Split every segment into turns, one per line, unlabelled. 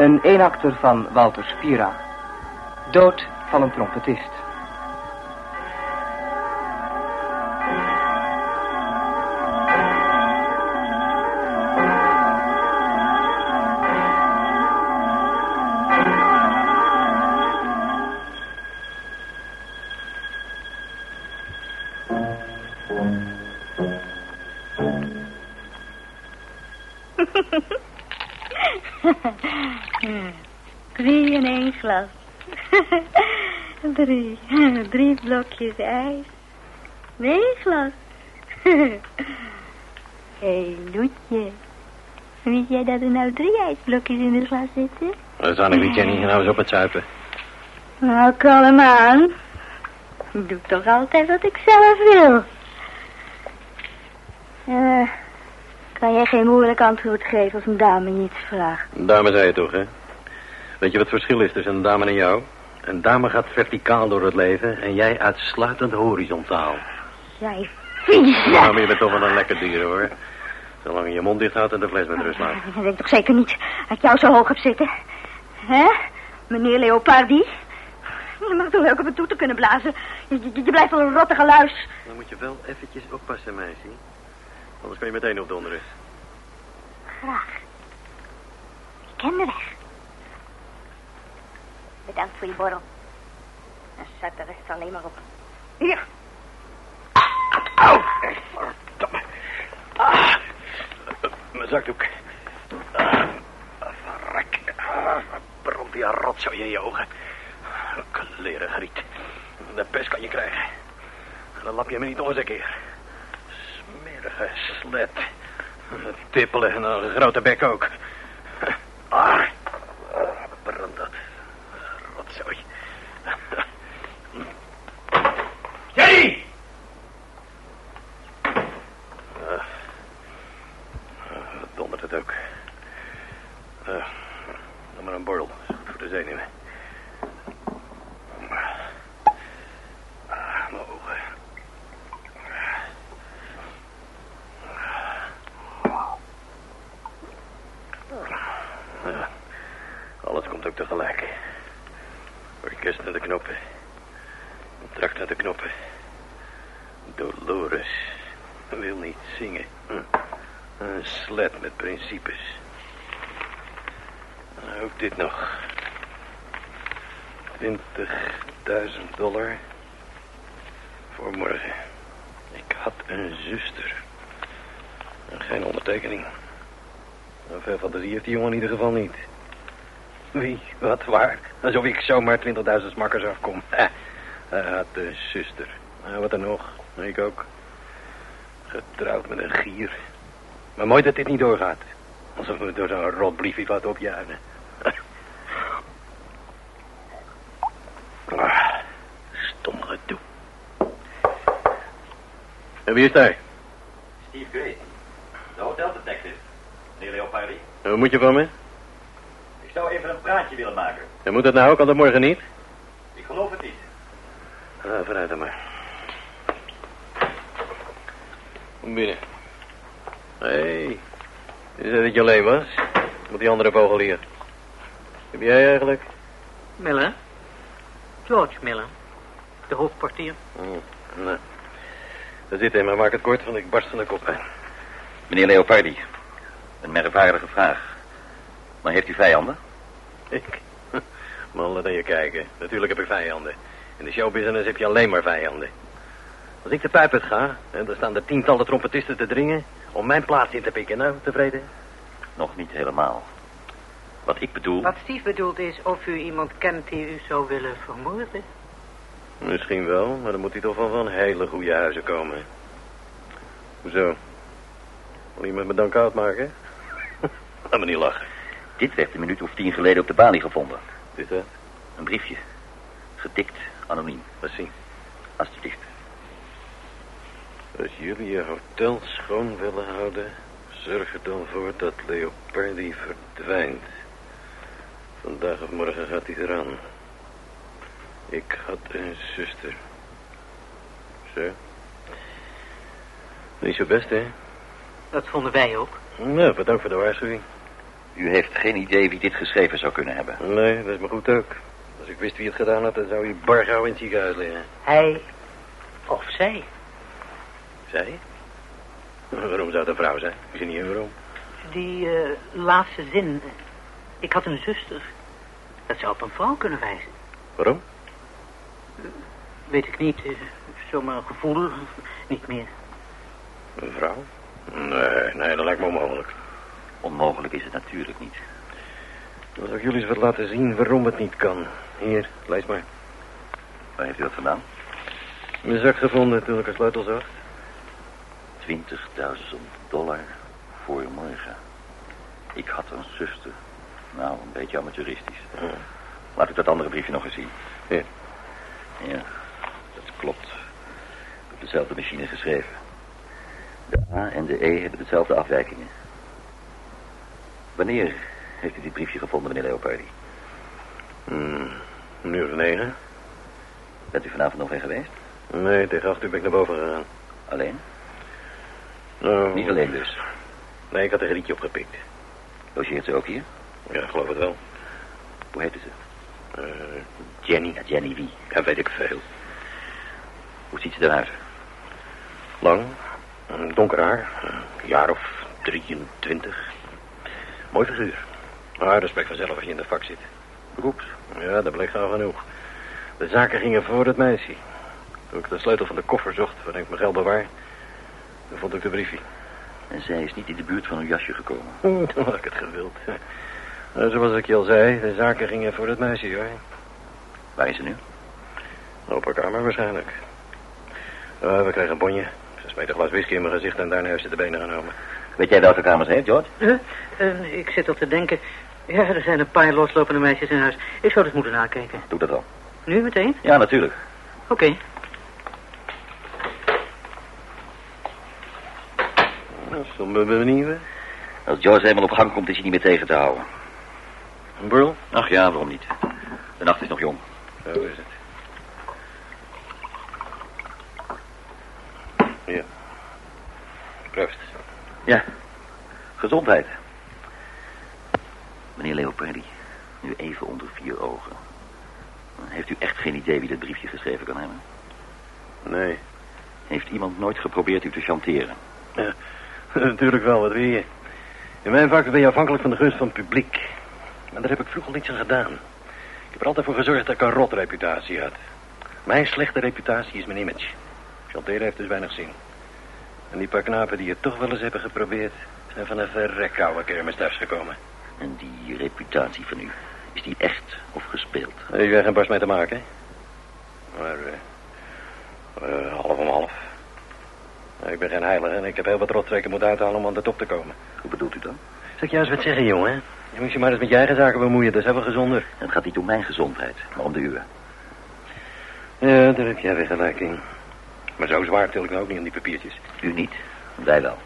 Een eenakter van Walter Spira. Dood van een trompetist.
Drie. Drie blokjes ijs. Nee, glas. Hé, hey, Loetje. Weet jij dat er nou drie ijsblokjes in het glas zitten?
Dat zou ik niet, Jenny. Nou eens op het zuipen.
Nou, kalm aan. Ik doe toch altijd wat ik zelf wil. Eh, kan jij geen moeilijk antwoord geven als een dame je iets vraagt?
Een dame zei je toch, hè? Weet je wat het verschil is tussen een dame en jou? Een dame gaat verticaal door het leven en jij uitsluitend horizontaal.
Jij vieze...
Nou, je bent toch wel een lekker dier, hoor. Zolang je je mond dicht houdt en de fles met rust laat.
Ik denk toch zeker niet dat ik jou zo hoog heb zitten. Hè, meneer Leopardi? Je mag toch leuk op een toeter kunnen blazen. Je, je, je blijft wel een rottige luis.
Dan moet je wel eventjes oppassen, meisje. Anders kan je meteen opdonderen.
Graag. Ik ken de weg. Bedankt voor je borrel. En zet de rest alleen maar op. Hier.
Au! Verdomme. Ah, mijn zakdoek. Ah, verrek. Ah, brandt die rotzooi in je ogen. Kleren griet. De pest kan je krijgen. Dan lap je me niet nog eens een keer. Smerige slet. Tippelen en een grote bek ook. Ah, brand dat. Rotzooi. Jenny! Uh, het ook. Uh, dan maar een borrel. Voor de zenuwen. Ah, mijn ogen. Ja, alles komt ook tegelijk. Orkest naar de knoppen. Dracht naar de knoppen. Dolores wil niet zingen. Hm. Een slet met principes. En Ook dit nog. 20.000 dollar voor morgen. Ik had een zuster. En geen ondertekening. Nou, veel fantasie heeft die jongen in ieder geval niet. Wie, wat, waar? Alsof ik zomaar 20.000 smakkers afkom. Hij had een zuster. Nou, wat er nog? Ik ook. Getrouwd met een gier. Maar mooi dat dit niet doorgaat. Alsof we door zo'n rotbriefje wat opjagen. Ah, Stom gedoe. En wie is daar?
Steve Gray, de hoteldetective. Meneer Leopardi,
En Wat moet je van me?
ik zou even een praatje willen maken.
En moet dat nou ook al dat morgen niet?
Ik geloof het niet.
Ah, vooruit dan maar. Kom binnen. Hé, hey, is dat dat je alleen was? Met die andere vogel hier. Heb jij eigenlijk?
Miller? George Miller. De hoofdportier.
Oh, nou. Daar zit hij, maar maak het kort, want ik barst van de kop.
Meneer Leopardi, een merkwaardige vraag. Maar heeft u vijanden?
Ik? Man, laat aan je kijken. Natuurlijk heb ik vijanden. In de showbusiness heb je alleen maar vijanden. Als ik de pijp uit ga, en dan staan er tientallen trompetisten te dringen... om mijn plaats in te pikken. Nou, tevreden?
Nog niet helemaal. Wat ik bedoel...
Wat Steve bedoelt is of u iemand kent die u zou willen vermoorden.
Misschien wel, maar dan moet hij toch wel van hele goede huizen komen. Hoezo? Wil iemand me dan koud maken? Laat me niet lachen.
Dit werd een minuut of tien geleden op de balie gevonden.
Dit, hè?
Een briefje. Getikt, anoniem.
Wat zien.
Alsjeblieft.
Als jullie je hotel schoon willen houden... zorg er dan voor dat Leopardi verdwijnt. Vandaag of morgen gaat hij eraan. Ik had een zuster. Zo. Niet zo best, hè?
Dat vonden wij ook.
Nou, bedankt voor de waarschuwing.
U heeft geen idee wie dit geschreven zou kunnen hebben.
Nee, dat is me goed ook. Als ik wist wie het gedaan had, dan zou hij bar gauw in het ziekenhuis liggen.
Hij of zij.
Zij? Waarom zou het een vrouw zijn? Ik zie niet waarom.
Die eh, laatste zin. Ik had een zuster. Dat zou op een vrouw kunnen wijzen.
Waarom?
Weet ik niet. eh, Zomaar een gevoel. Niet meer.
Een vrouw? Nee, nee, dat lijkt me onmogelijk.
Onmogelijk is het natuurlijk niet.
Dan ik jullie eens wat laten zien waarom het niet kan. Hier, lees maar.
Waar heeft u dat vandaan?
Mijn zak gevonden toen ik een sleutel zag.
20.000 dollar voor morgen. Ik had een zuster. Nou, een beetje amateuristisch.
Ja.
Laat ik dat andere briefje nog eens zien.
Ja.
Ja, dat klopt. Op dezelfde machine geschreven. De A en de E hebben dezelfde afwijkingen. Wanneer heeft u dit briefje gevonden, meneer Leopardi?
Hmm, een uur of negen?
Bent u vanavond nog weer geweest?
Nee, tegen acht uur ben ik naar boven gegaan.
Alleen?
Nou,
Niet alleen dus.
Nee, ik had een grietje opgepikt.
Logeert ze ook hier?
Ja, geloof het wel.
Hoe heette ze?
Eh, Jenny.
Ja, Jenny wie?
Ja, weet ik veel.
Hoe ziet ze eruit?
Lang, donker haar, een jaar of 23. Mooi figuur. Maar dat spreekt vanzelf als je in de vak zit.
Beroeps.
Ja, dat bleek gauw genoeg. De zaken gingen voor het meisje. Toen ik de sleutel van de koffer zocht, waarin ik mijn geld bewaar, toen vond ik de briefje.
En zij is niet in de buurt van uw jasje gekomen.
Toen had ik het gewild. Nou, zoals ik je al zei, de zaken gingen voor het meisje, hoor.
Waar is ze nu?
Op haar kamer waarschijnlijk. Ja, we kregen een bonje. Smeet een glas whisky in mijn gezicht en daarna heeft ze de benen genomen.
Weet jij welke kamer ze heeft, George?
Huh? Eh, ik zit al te denken. Ja, er zijn een paar loslopende meisjes in huis. Ik zou dus moeten nakijken.
Doe dat dan.
Nu meteen?
Ja, natuurlijk.
Oké.
Nou, Sommige benieuwen.
Als George eenmaal op gang komt, is hij niet meer tegen te houden.
Een brul?
Ach ja, waarom niet? De nacht is nog jong.
Zo is het. Proost.
Ja. Gezondheid. Meneer Leopardi, nu even onder vier ogen. Heeft u echt geen idee wie dit briefje geschreven kan hebben?
Nee.
Heeft iemand nooit geprobeerd u te chanteren?
Ja, natuurlijk wel, wat wil je? In mijn vak ben je afhankelijk van de gunst van het publiek. Maar daar heb ik vroeger niets aan gedaan. Ik heb er altijd voor gezorgd dat ik een rotreputatie had. Mijn slechte reputatie is mijn image. Chanteren heeft dus weinig zin. En die paar knapen die het toch wel eens hebben geprobeerd... zijn van een verrek oude kermis thuisgekomen.
En die reputatie van u, is die echt of gespeeld?
Ik heb geen barst mee te maken. Maar, eh eh, half om half. Ik ben geen heilige en ik heb heel wat rotstreken moeten uithalen om aan de top te komen.
Hoe bedoelt u dan?
Zal ik juist wat zeggen, jongen? Je moet je maar eens met je eigen zaken bemoeien, dat is veel gezonder.
Het gaat niet om mijn gezondheid, maar om de uwe.
Ja, daar heb jij weer gelijk in. Maar zo zwaar til ik nou ook niet aan die papiertjes.
U niet, wij wel.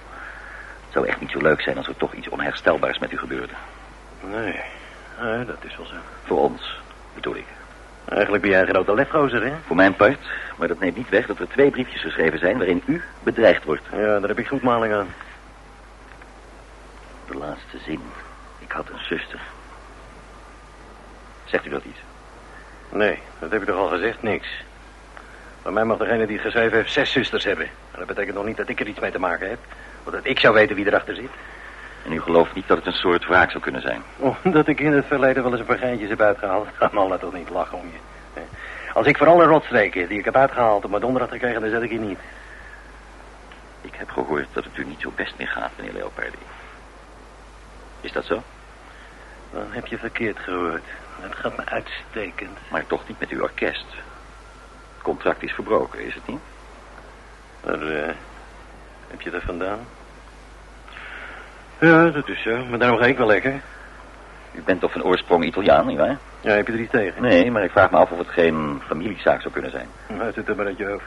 Het zou echt niet zo leuk zijn als er toch iets onherstelbaars met u gebeurde.
Nee, nee dat is wel zo.
Voor ons, bedoel ik.
Eigenlijk ben jij een grote lefgozer, hè?
Voor mijn part, maar dat neemt niet weg dat er twee briefjes geschreven zijn waarin u bedreigd wordt.
Ja, daar heb ik goed maling aan.
De laatste zin. Ik had een zuster. Zegt u dat iets?
Nee, dat heb ik toch al gezegd, niks. Bij mij mag degene die het geschreven heeft zes zusters hebben. Maar dat betekent nog niet dat ik er iets mee te maken heb. Of dat ik zou weten wie erachter zit.
En u gelooft niet dat het een soort wraak zou kunnen zijn?
Omdat ik in het verleden wel eens een paar geintjes heb uitgehaald. Kan Allah toch niet lachen om je. Als ik vooral een rotstreken die ik heb uitgehaald op mijn donder had gekregen, dan zet ik hier niet.
Ik heb gehoord dat het u niet zo best meer gaat, meneer Leopardi. Is dat zo?
Dan heb je verkeerd gehoord. Het gaat me uitstekend.
Maar toch niet met uw orkest. Het contract is verbroken, is het niet?
Waar eh, heb je dat vandaan? Ja, dat is zo. Maar daarom ga ik wel lekker.
U bent toch van oorsprong Italiaan, nietwaar?
Ja, heb je er iets tegen?
Nee, maar ik vraag me af of het geen familiezaak zou kunnen zijn.
Nou, zit er maar uit je hoofd.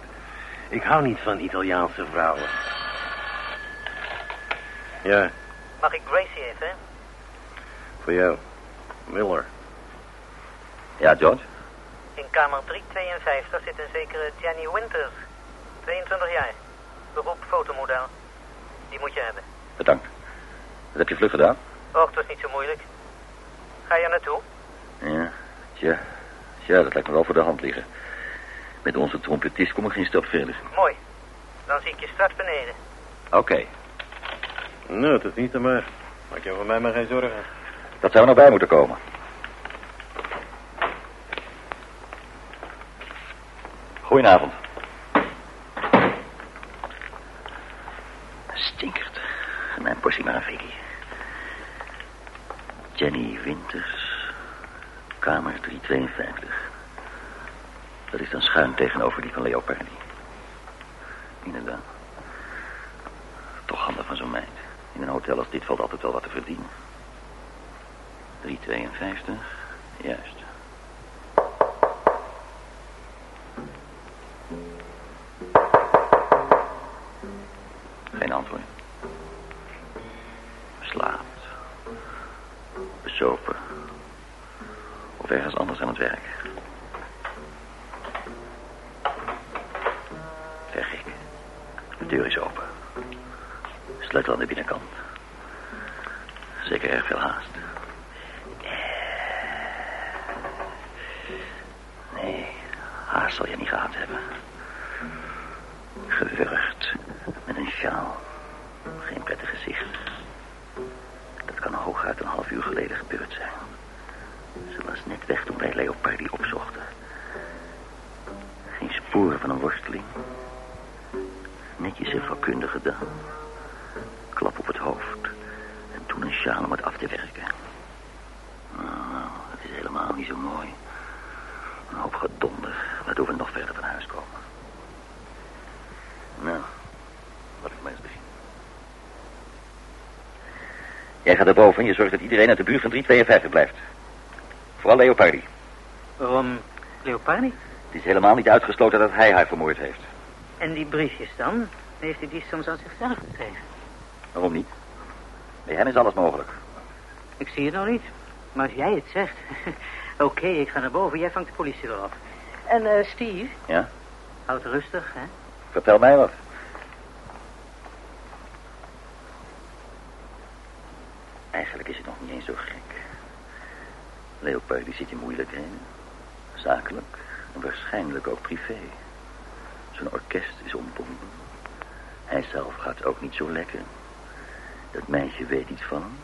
Ik hou niet van Italiaanse vrouwen. Ja,
Mag ik Gracie even?
voor jou. Miller.
Ja, George?
In kamer 352 zit een zekere Jenny Winters. 22 jaar. Beroep fotomodel. Die moet je hebben.
Bedankt. Dat heb je vlug gedaan.
Och, dat is niet zo moeilijk. Ga je er naartoe?
Ja, tja. Ja, dat lijkt me wel voor de hand liggen. Met onze trompetist kom ik geen stap verder.
Mooi. Dan zie ik je straks beneden.
Oké,
Nou, het is niet te maar. Maak je voor mij maar geen zorgen.
dat zou er nog bij moeten komen. Goedenavond. Stinkert. Mijn portie maar een. Jenny Winters, kamer 352. Dat is dan schuin tegenover die van Leopardi. Inderdaad. Toch handig van zo'n meid. In een hotel als dit valt altijd wel wat te verdienen. 352, juist. Besopen. Of ergens anders aan het werk. Zeg ik. De deur is open. Sleutel aan de binnenkant. Zeker erg veel haast. Nee, haast zal je niet gehad hebben. Gewurgd met een sjaal. Een half uur geleden gebeurd zijn. Ze was net weg toen wij Leopardi opzochten. Geen sporen van een worsteling. Netjes en vakkundig gedaan. Klap op het hoofd. En toen een sjaal om het af te werken. Nou, het is helemaal niet zo mooi. Een hoop gedonder, waardoor we nog verder van huis komen. Nou, laat ik maar eens beginnen. Jij gaat erboven en je zorgt dat iedereen uit de buurt van 352 blijft. Vooral Leopardi.
Waarom Leopardi?
Het is helemaal niet uitgesloten dat hij haar vermoord heeft.
En die briefjes dan? Heeft hij die soms aan zichzelf gegeven?
Waarom niet? Bij hem is alles mogelijk.
Ik zie het nog niet. Maar als jij het zegt... Oké, ik ga naar boven. Jij vangt de politie wel op. En eh, Steve,
Ja?
houd rustig, hè?
Vertel mij wat. Eigenlijk is het nog niet eens zo gek. Leopold die zit in moeilijkheden. Zakelijk en waarschijnlijk ook privé. Zijn orkest is ontbonden. Hij zelf gaat ook niet zo lekker. Dat meisje weet iets van hem.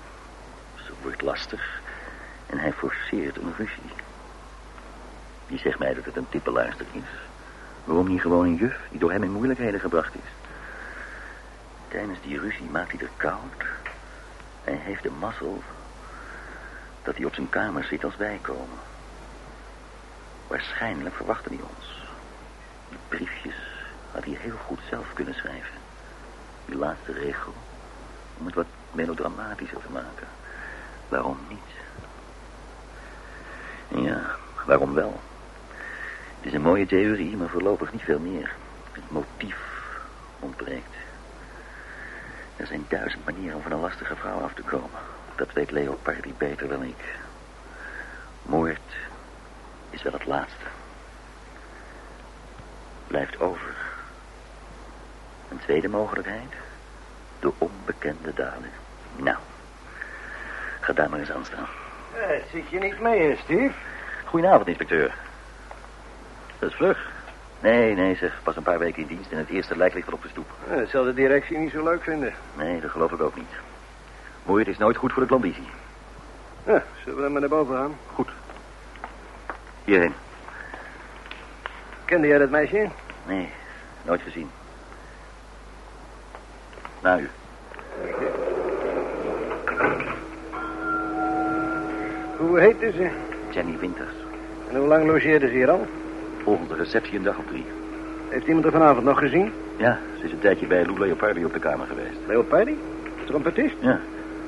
Ze wordt lastig. En hij forceert een ruzie. Die zegt mij dat het een tippeluister is. Waarom niet gewoon een juf die door hem in moeilijkheden gebracht is? Tijdens die ruzie maakt hij er koud. Hij heeft de mazzel dat hij op zijn kamer zit als wij komen. Waarschijnlijk verwachten hij ons. Die briefjes had hij heel goed zelf kunnen schrijven. Die laatste regel, om het wat melodramatischer te maken. Waarom niet? Ja, waarom wel? Het is een mooie theorie, maar voorlopig niet veel meer. Het motief ontbreekt. Er zijn duizend manieren om van een lastige vrouw af te komen. Dat weet Leopardi beter dan ik. Moord is wel het laatste. Blijft over. Een tweede mogelijkheid. De onbekende dader. Nou, ga daar maar eens aan staan.
Eh, zit je niet mee in, Steve?
Goedenavond, inspecteur. Dat is vlug. Nee, nee, zeg. Pas een paar weken in dienst en het eerste lijk ligt al op de stoep.
Eh, dat zal de directie niet zo leuk vinden.
Nee, dat geloof ik ook niet. Moord is nooit goed voor de klandizie.
Ja, zullen we dan maar naar boven gaan?
Goed. Hierheen.
Kende jij dat meisje?
Nee, nooit gezien. Na u.
Hoe heette ze?
Jenny Winters.
En hoe lang logeerde ze hier al?
Volgens de receptie een dag of drie.
Heeft iemand er vanavond nog gezien?
Ja, ze is een tijdje bij Lou Leopardi op de kamer geweest.
Leopardi? Trompetist?
Ja.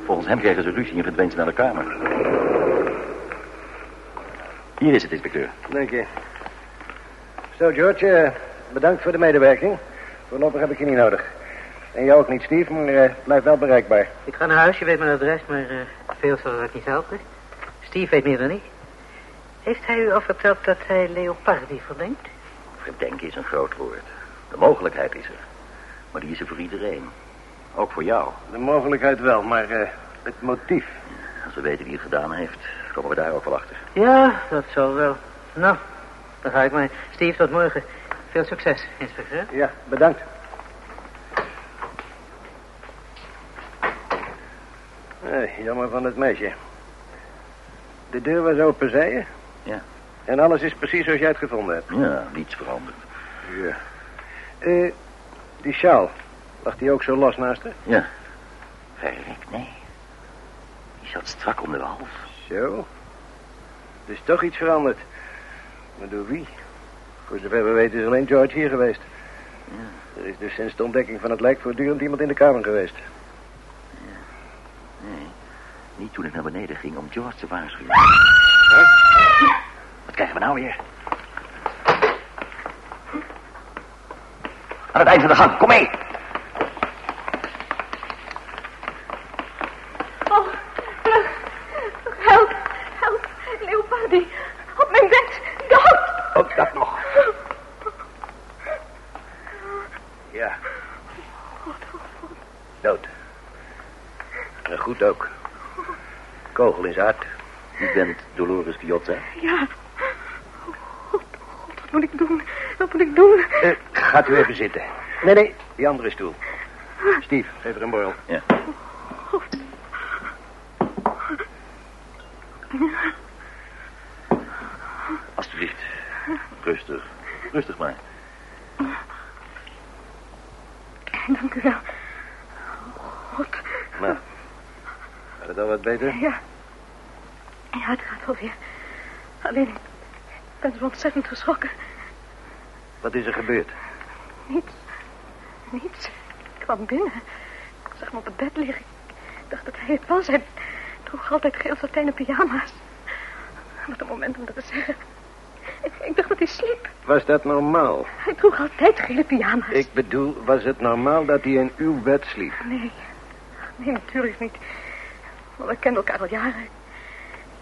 Volgens hem kregen ze ruzie en verdween ze naar de kamer. Hier is het, inspecteur.
Dank je. Zo, George, eh, bedankt voor de medewerking. Voorlopig heb ik je niet nodig. En jou ook niet, Steve, maar eh, blijf wel bereikbaar.
Ik ga naar huis, je weet mijn adres, maar eh, veel zal dat niet helpen. Steve weet meer dan ik. Heeft hij u al verteld dat hij Leopardi verdenkt?
Verdenken is een groot woord. De mogelijkheid is er. Maar die is er voor iedereen. Ook voor jou.
De mogelijkheid wel, maar eh, het motief.
we weten wie het gedaan heeft, komen we daar ook wel achter.
Ja, dat zal wel. Nou, dan ga ik maar. Steve, tot morgen. Veel succes, inspecteur.
Ja, bedankt. Eh, jammer van het meisje. De deur was open, zei je?
Ja.
En alles is precies zoals jij het gevonden hebt?
Ja, niets veranderd.
Ja. Eh, die sjaal, lag die ook zo los naast haar?
Ja. Verrek, nee. Die zat strak om de hals.
Zo. Er is toch iets veranderd. Maar door wie? Voor zover we weten is alleen George hier geweest.
Ja.
Er is dus sinds de ontdekking van het lijk voortdurend iemand in de kamer geweest.
Nee, niet toen ik naar beneden ging om George te waarschuwen.
Huh?
Krijgen we nou weer? Aan het eind van de gang, kom mee.
Oh, vlug. Help, help. Leopardi. Op mijn bed. Dood.
Ook dat nog. Ja. Dood. En goed ook. Kogel in zijn hart.
U bent Dolores Piotza.
Ja. Oh, God, God, wat moet ik doen? Wat moet doen?
Eh, gaat u even zitten. Nee, nee, die andere stoel. Steve, geef er een borrel.
Ja. Alsjeblieft. Rustig. Rustig maar.
Dank u wel. God.
Nou, gaat het al wat beter?
Ja. Ja, het gaat wel weer. Alleen, ik ben zo ontzettend geschrokken.
Wat is er gebeurd?
Niets. Niets. Ik kwam binnen. Ik zag hem op het bed liggen. Ik dacht dat hij het was. Hij droeg altijd geel satijnen pyjama's. Wat een moment om dat te zeggen. Ik, ik dacht dat hij sliep.
Was dat normaal?
Hij droeg altijd gele pyjama's.
Ik bedoel, was het normaal dat hij in uw bed sliep?
Nee. Nee, natuurlijk niet. Maar we kenden elkaar al jaren.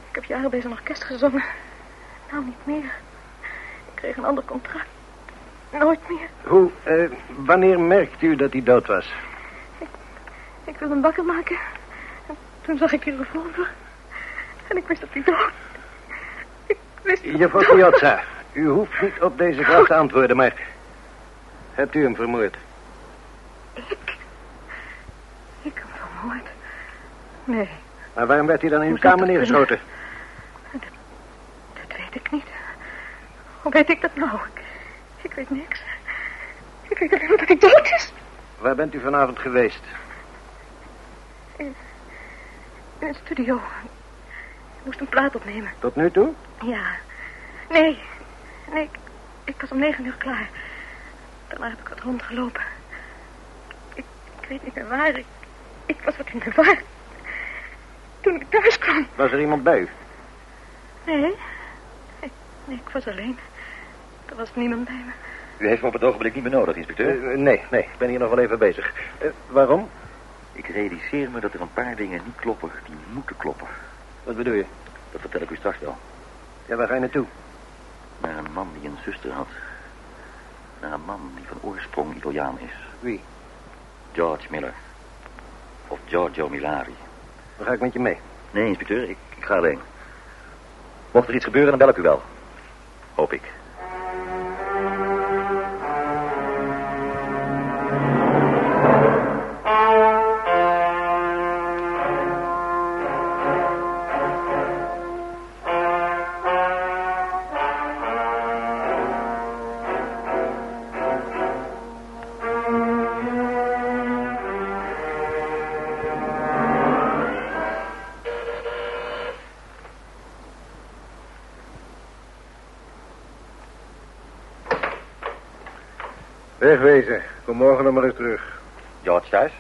Ik heb jaren bij zijn orkest gezongen. Nou, niet meer. Ik kreeg een ander contract. Nooit meer.
Hoe, eh, wanneer merkt u dat hij dood was?
Ik wilde hem wakker maken. En toen zag ik die revolver. En ik wist dat hij dood. Ik wist dat
Juffrouw. Piazza, u hoeft niet op deze vraag te antwoorden, maar... Hebt u hem vermoord?
Ik? Ik hem vermoord? Nee,
Maar waarom werd hij dan in uw kamer
dat
neergeschoten?
dat weet ik niet. Hoe weet ik dat nou? Ik, ik weet niks. Ik weet alleen maar dat hij dood is.
Waar bent u vanavond geweest?
In een studio. Ik moest een plaat opnemen.
Tot nu toe?
Ja. Nee. Nee, ik, ik was om negen uur klaar. Daarna heb ik wat rondgelopen. Ik, ik weet niet meer waar. Ik, ik was wat in de war. Toen ik thuis kwam.
Was er iemand bij u?
Nee. Nee, nee ik was alleen. Er was niemand bij me.
U heeft me op het ogenblik niet meer nodig, inspecteur.
Eh, nee, nee, ik ben hier nog wel even bezig. Eh, waarom?
Ik realiseer me dat er een paar dingen niet kloppen die moeten kloppen.
Wat bedoel je?
Dat vertel ik u straks wel.
Ja, waar ga je naartoe?
Naar een man die een zuster had. Naar een man die van oorsprong Italiaan is.
Wie?
George Miller. Of Giorgio Milari.
Dan ga ik met je mee.
Nee, inspecteur, ik, ik ga alleen. Mocht er iets gebeuren, dan bel ik u wel. Hoop ik.
Wegwezen. Kom morgen nog maar eens terug.
George thuis?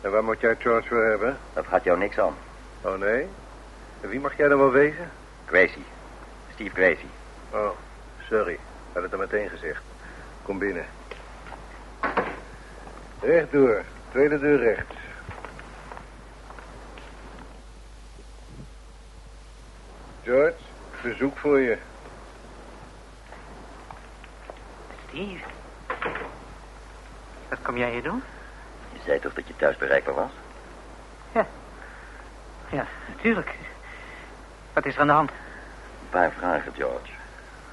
En waar moet jij George voor hebben?
Dat gaat jou niks aan.
Oh, nee? En wie mag jij dan wel wezen?
Crazy. Steve Crazy.
Oh, sorry. Ik had het er meteen gezegd. Kom binnen. Rechtdoor. Tweede deur rechts. George, bezoek voor je.
Steve. Kom jij hier doen?
Je zei toch dat je thuis bereikbaar was?
Ja, natuurlijk. Wat is er aan de hand?
Een paar vragen, George.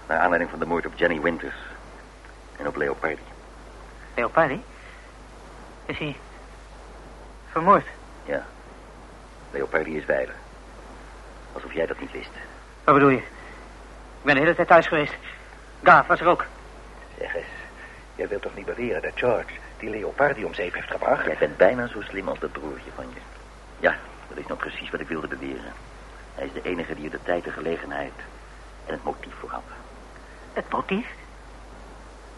Naar aanleiding van de moord op Jenny Winters. En op Leopardi.
Leopardi? Is hij vermoord?
Ja. Leopardi is veilig. Alsof jij dat niet wist.
Wat bedoel je? Ik ben de hele tijd thuis geweest. Gaaf was er ook.
Zeg eens, jij wilt toch niet beweren dat George die Leopardi om zeep heeft gebracht?
Jij bent bijna zo slim als dat broertje van je. Ja, dat is nou precies wat ik wilde beweren. Hij is de enige die er de tijd, de gelegenheid en het motief voor had.
Het motief?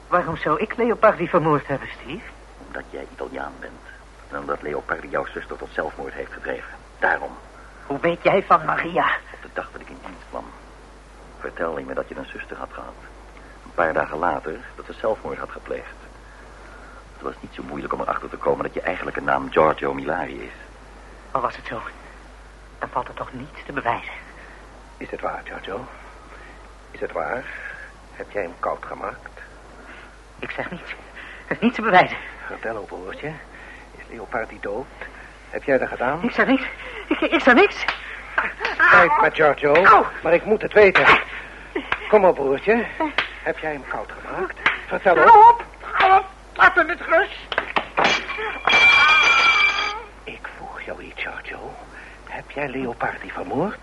Waarom zou ik Leopardi vermoord hebben, Steve?
Omdat jij Italiaan bent. En omdat Leopardi jouw zuster tot zelfmoord heeft gedreven. Daarom,
Hoe weet jij van Maria?
op de dag dat ik in dienst kwam, vertelde je me dat je een zuster had gehad. Een paar dagen later dat ze zelfmoord had gepleegd. Het was niet zo moeilijk om erachter te komen dat je eigenlijke naam Giorgio Milari is.
Maar was het zo? Dan valt er toch niets te bewijzen.
Is het waar, Giorgio? Is het waar? Heb jij hem koud gemaakt?
Ik zeg niets. Er is niets te bewijzen.
Vertel, oh broertje. Is Leopardi dood? Heb jij dat gedaan?
Ik zeg niks. Ik, ik zeg niks.
Kijk maar, Giorgio.
Au.
Maar ik moet het weten. Kom op, broertje. Heb jij hem koud gemaakt? Vertel op.
Hou op. Hou op. Laat me met rust.
Ik vroeg jou iets, Giorgio. Heb jij Leopardi vermoord?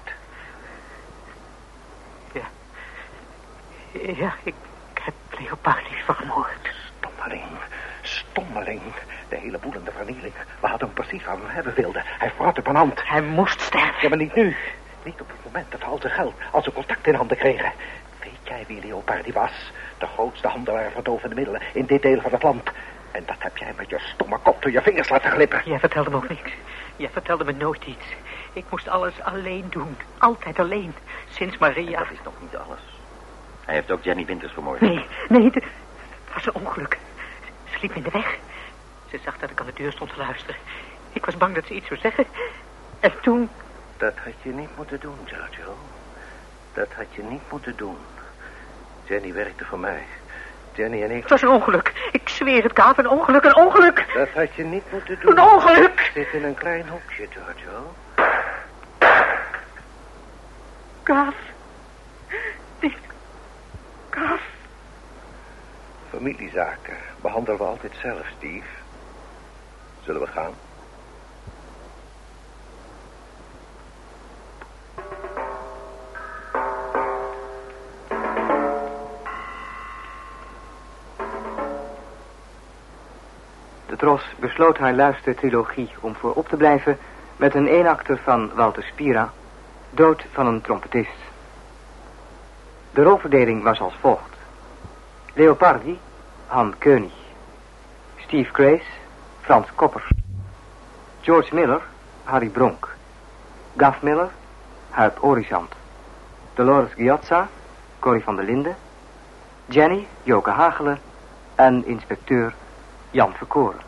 Ja, ik heb Leopardi vermoord.
Stommeling. Stommeling. De hele boel in de vernieling. We hadden hem precies waar we hem hebben wilden. Hij verrot op een hand.
Hij moest sterven.
Ja, maar niet nu. Niet op het moment dat we al zijn geld, al zijn contact in handen kregen. Weet jij wie Leopardi was? De grootste handelaar van dovende middelen in dit deel van het land. En dat heb jij met je stomme kop door je vingers laten glippen.
Jij vertelde me ook niks. Jij vertelde me nooit iets. Ik moest alles alleen doen. Altijd alleen. Sinds
En
Maria...
dat is nog niet alles. Hij heeft ook Jenny Winters vermoord.
Nee, nee, het was een ongeluk. Ze liep in de weg. Ze zag dat ik aan de deur stond te luisteren. Ik was bang dat ze iets zou zeggen. En toen...
Dat had je niet moeten doen, Giorgio. Dat had je niet moeten doen. Jenny werkte voor mij. Jenny en ik...
Het was een ongeluk. Ik zweer het, Gaaf. Een ongeluk, een ongeluk.
Dat had je niet moeten doen.
Een ongeluk.
Zit in een klein hoekje, Giorgio.
Gaaf. Dit... Gaaf.
Familiezaken behandelen we altijd zelf, Steve. Zullen we gaan?
De Tros besloot haar luistertrilogie om voorop te blijven met een eenakter van Walter Spira, Dood van een trompetist. De rolverdeling was als volgt. Leopardi, Han König. Steve Grace, Frans Koppers. George Miller, Harry Bronk. Gav Miller, Huip Orizant. Dolores Giazza, Corrie van der Linden. Jenny, Joke Hagelen en inspecteur Jan Verkoren.